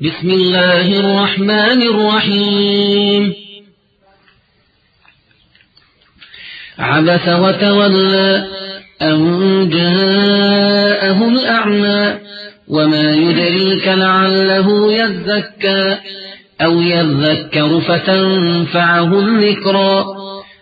بسم الله الرحمن الرحيم. عبس وتولى أن جاءه الأعمى وما يدريك لعله يزكى أو يذكر فتنفعه الذكرى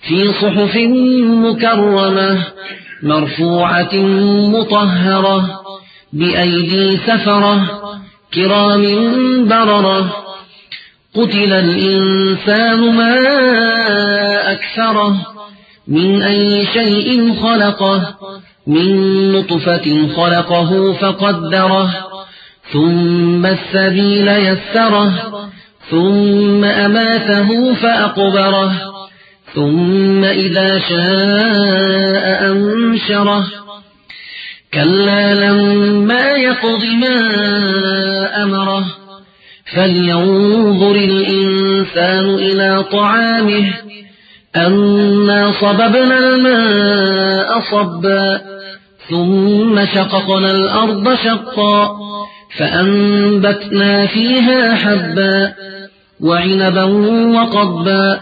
في صحف مكرمة مرفوعة مطهرة بأيدي سفرة كرام بررة قتل الإنسان ما أكثره من أي شيء خلقه من نطفة خلقه فقدره ثم السبيل يسره ثم أماته فأقبره ثم إذا شاء أنشره. كلا لما يقض ما أمره. فلينظر الإنسان إلى طعامه. أنا صببنا الماء صبا. ثم شققنا الأرض شقا. فأنبتنا فيها حبا. وعنبا وقبا.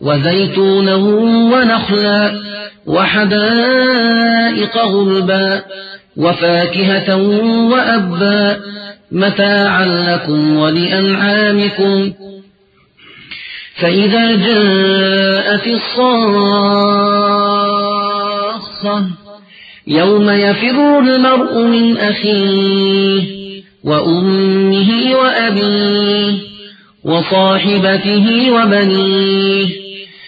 وزيتونا ونخلا وحدائق غلبا وفاكهة وأبا متاعا لكم ولأنعامكم. فإذا جاءت الصاخة يوم يفر المرء من أخيه وأمه وأبيه وصاحبته وبنيه